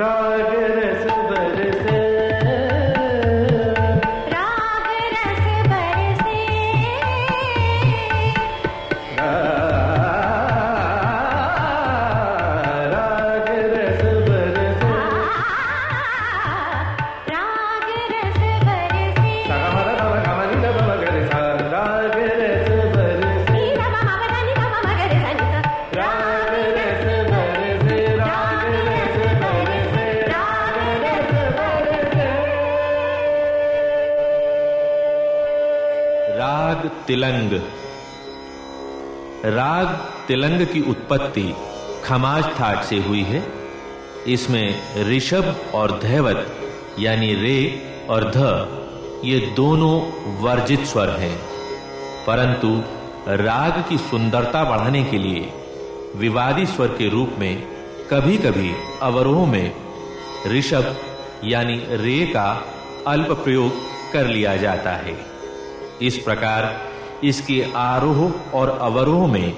राग राग तिलंग। राग तिलंग की उत्पत्ति खमाज थाट से हुई है। इसमें ऋषभ और धैवत, यानी रे और ध, ये दोनों वर्जित स्वर हैं। परंतु राग की सुंदरता बढ़ाने के लिए विवादी स्वर के रूप में कभी-कभी अवरोह में ऋषभ, यानी रे का अल्प प्रयोग कर लिया जाता है। इस प्रकार इसके आरोह और अवरोह में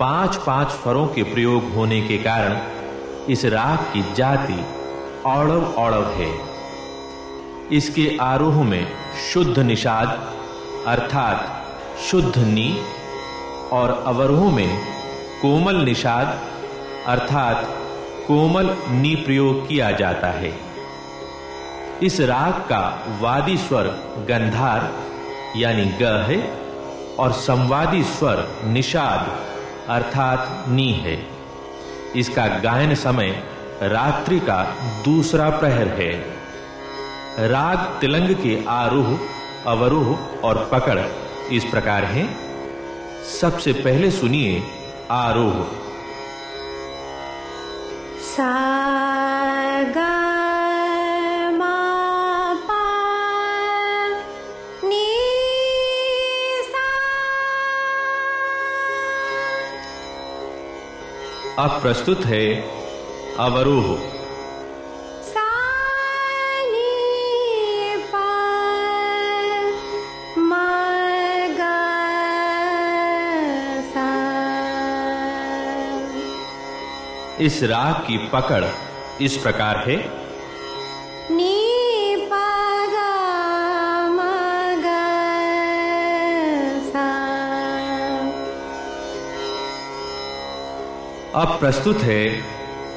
पाँच पाँच फरों के प्रयोग होने के कारण इस राग की जाति औड़व औड़व है। इसके आरोह में शुद्ध निषाद अर्थात शुद्ध नी और अवरोह में कोमल निषाद अर्थात कोमल नी प्रयोग किया जाता है। इस राग का वादी स्वर गंधार यानी ग है और संवादी स्वर निषाद अर्थात नी है इसका गायन समय रात्रि का दूसरा प्रहर है। राग तिलंग के आरोह, अवरोह और पकड़ इस प्रकार हैं। सबसे पहले सुनिए आरोह। सा गा अब प्रस्तुत है अवरोह। इस राग की पकड़ इस प्रकार है। अब प्रस्तुत है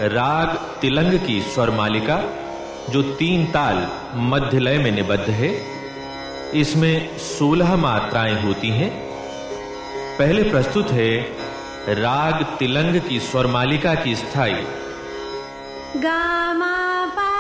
राग तिलंग की स्वर मालिका, जो तीन ताल मध्य लय में निबद्ध है। इसमें 16 मात्राएँ होती हैं। पहले प्रस्तुत है राग तिलंग की स्वर मालिका की स्थायी। गा मा पा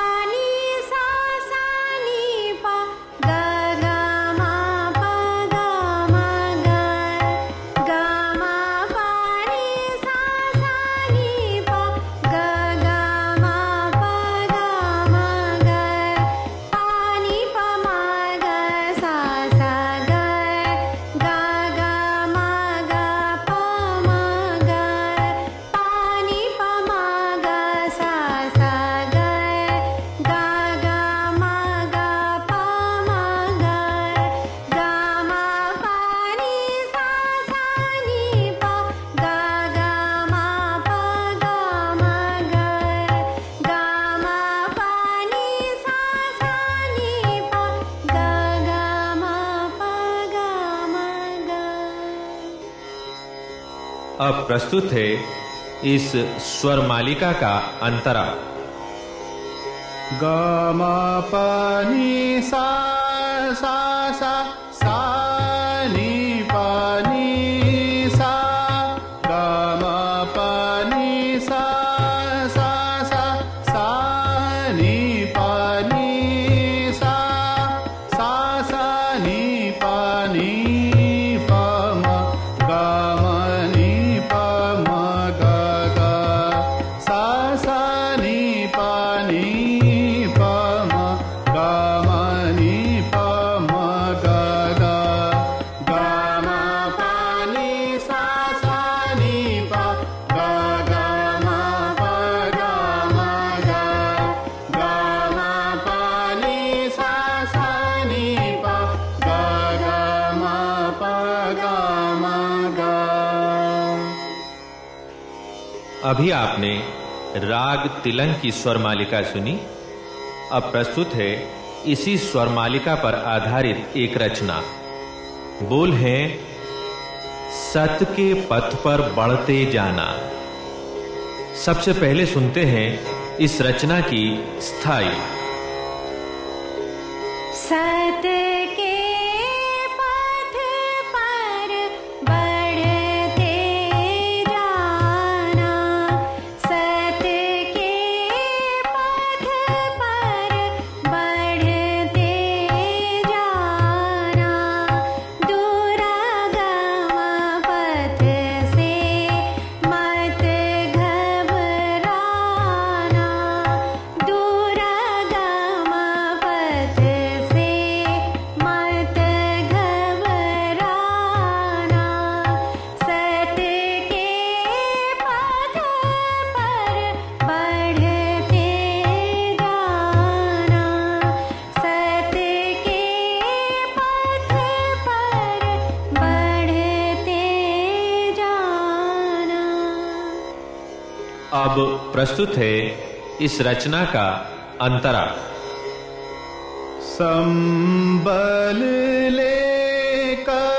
प्रस्तुत है इस स्वर मालिका का अंतरा। ग म प नि सा सा अभी आपने राग तिलंग की स्वर मालिका सुनी? अब प्रस्तुत है इसी स्वर मालिका पर आधारित एक रचना। बोल है सत के पथ पर बढ़ते जाना। सबसे पहले सुनते हैं इस रचना की स्थायी। सत के अब प्रस्तुत है इस रचना का अंतरा। संबल लेकर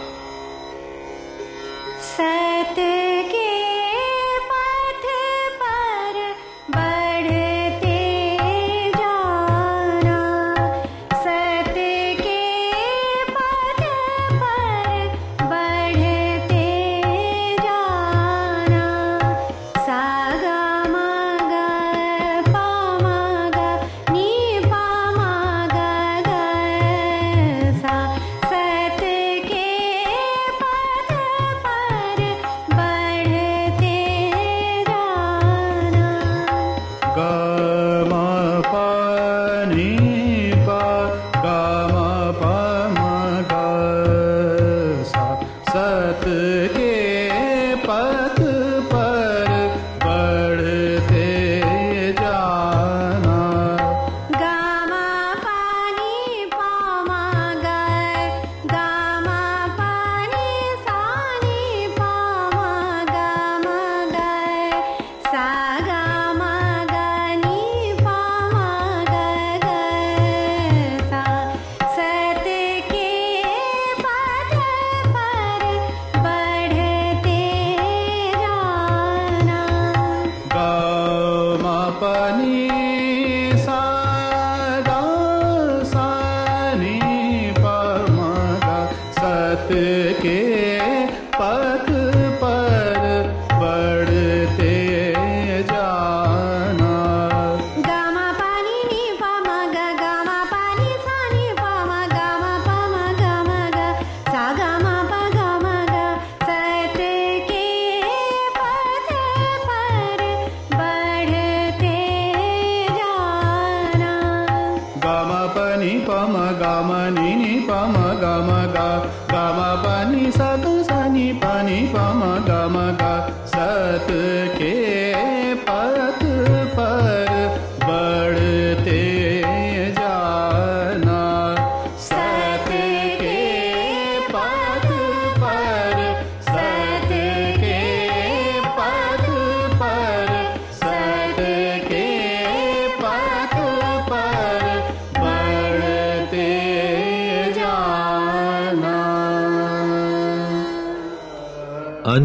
पमा कामागा कामा पानि सदीपामा कामागा सत्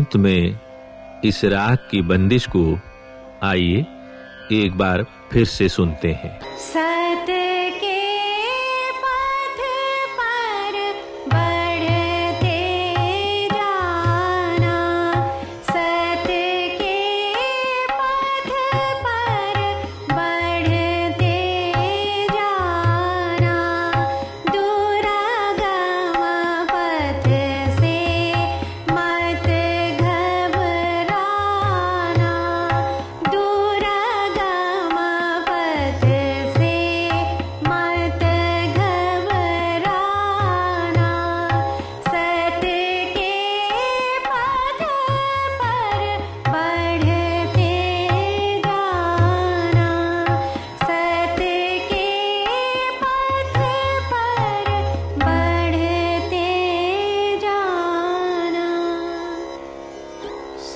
अंत में इस राग की बंदिश को आइए एक बार फिर से सुनते हैं। सते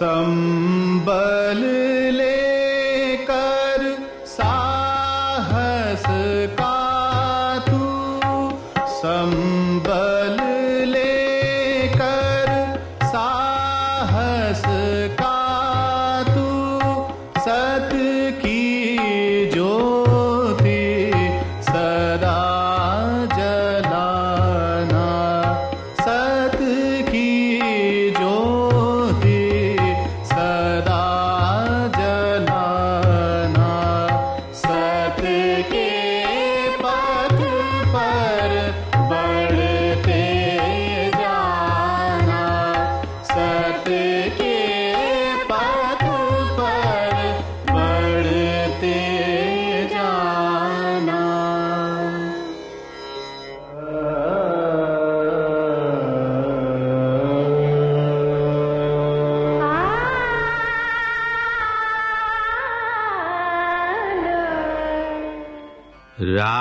संबल ले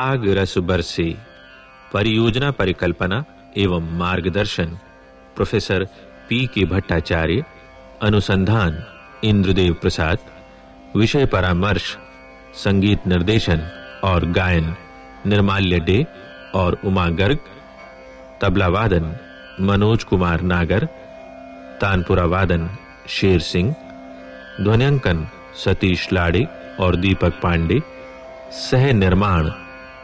राग रस बरसे परियोजना, परिकल्पना एवं मार्गदर्शन। प्रोफेसर पी के भट्टाचार्य, अनुसंधान इंद्रदेव प्रसाद, विषय परामर्श, संगीत निर्देशन और गायन, निर्माल्य डे और उमा गर्ग, तबला वादन, मनोज कुमार नागर, तानपुरा वादन, शेर सिंह, ध्वनियांकन सतीश लाड़े और दीपक पांडे, सह निर्माण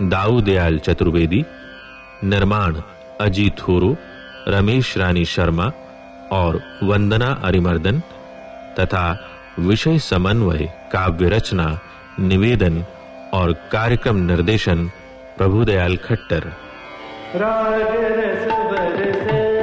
दाऊ दयाल चतुर्वेदी, निर्माण अजीत होरो, रमेश रानी शर्मा और वंदना अरिमर्दन तथा विषय समन्वय, काव्य रचना, निवेदन और कार्यक्रम निर्देशन प्रभुदयाल खट्टर। राज रस बरसे